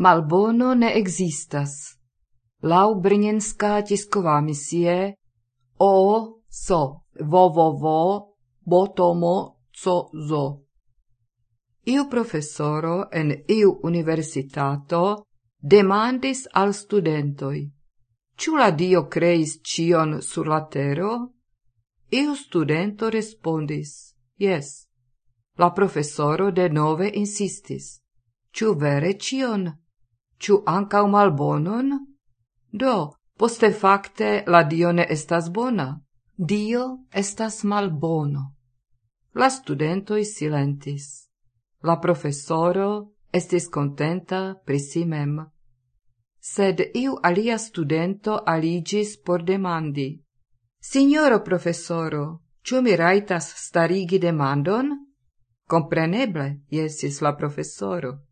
Malbono ne existas. Lau Brněnská tisková misie o so vo vo vo botomo co zo. Iu professoro en iu universitato demandis al studentoi, Ciu la Dio creis cion sur la tero? Iu studento respondis, Yes. La professoro de nove insistis, Ciu vere cion? ciu ancau malbonon? Do, poste facte la Dio ne estas bona. Dio estas malbono. La studentoi silentis. La professoro estis contenta pri si mem. Sed iu alia studento aligis por demandi. Signoro professoro, ciu mi raitas starigi demandon? Compreneble, jesis la professoro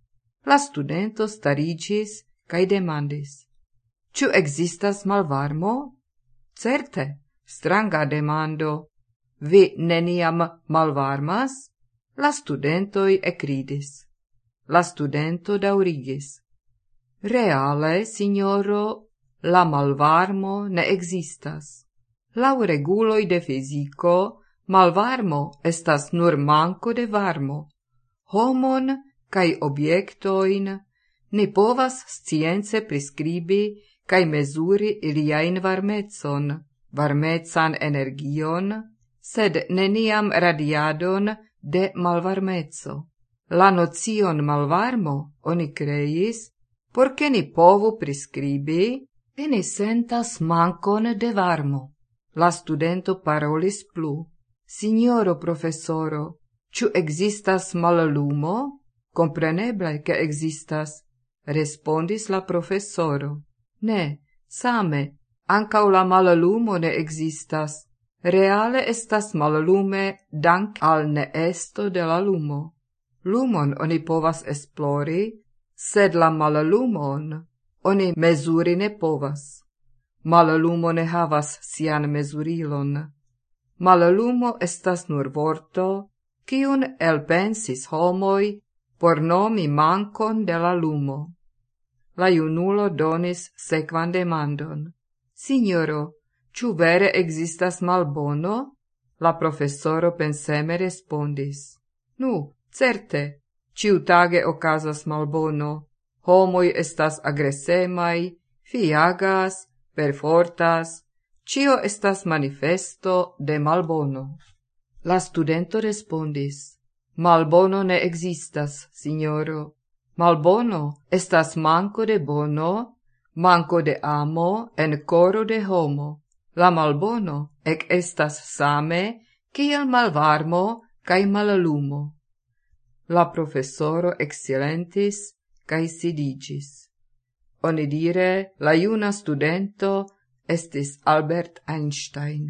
la studento starigis cae demandis. Ciu existas malvarmo? Certe, stranga demando. Vi neniam malvarmas? La studentoi ecridis. La studento daurigis. Reale, signoro, la malvarmo ne existas. Lau reguloi de fisico, malvarmo estas nur manko de varmo. Homon cae obiectoin ne povas science prescribi cae mesuri iliain varmetson, varmetsan energion, sed neniam radiadon de malvarmetso. La nozion malvarmo oni creis, porce ni povu prescribi, e ni sentas mancon de varmo. La studento parolis plu. Signoro professoro, ciu existas mallumo? compreneble che existas, respondis la professoro. Ne, same, ancau la malalumo ne existas, reale estas malalume dank al ne esto de la lumo. Lumon oni povas esplori, sed la malalumon oni mesuri ne povas. Malalumo ne havas sian mesurilon. Malalumo estas nur vorto, kiun elpensis homoi por nomi mancon de la lumo. La iunulo donis sequan demandon. Signoro, ciu vere existas malbono? La professoro penseme respondis. Nu, certe, ciu tage ocasas malbono. Homoi estas agresemai, fiagas, perfortas, cio estas manifesto de malbono. La studento respondis. Malbono ne existas, signoro. Malbono estas manco de bono, manco de amo en coro de homo. La malbono ec estas same kiel malvarmo cae malalumo. La professoro excelentis cae sidigis. Onidire la iuna studento estis Albert Einstein.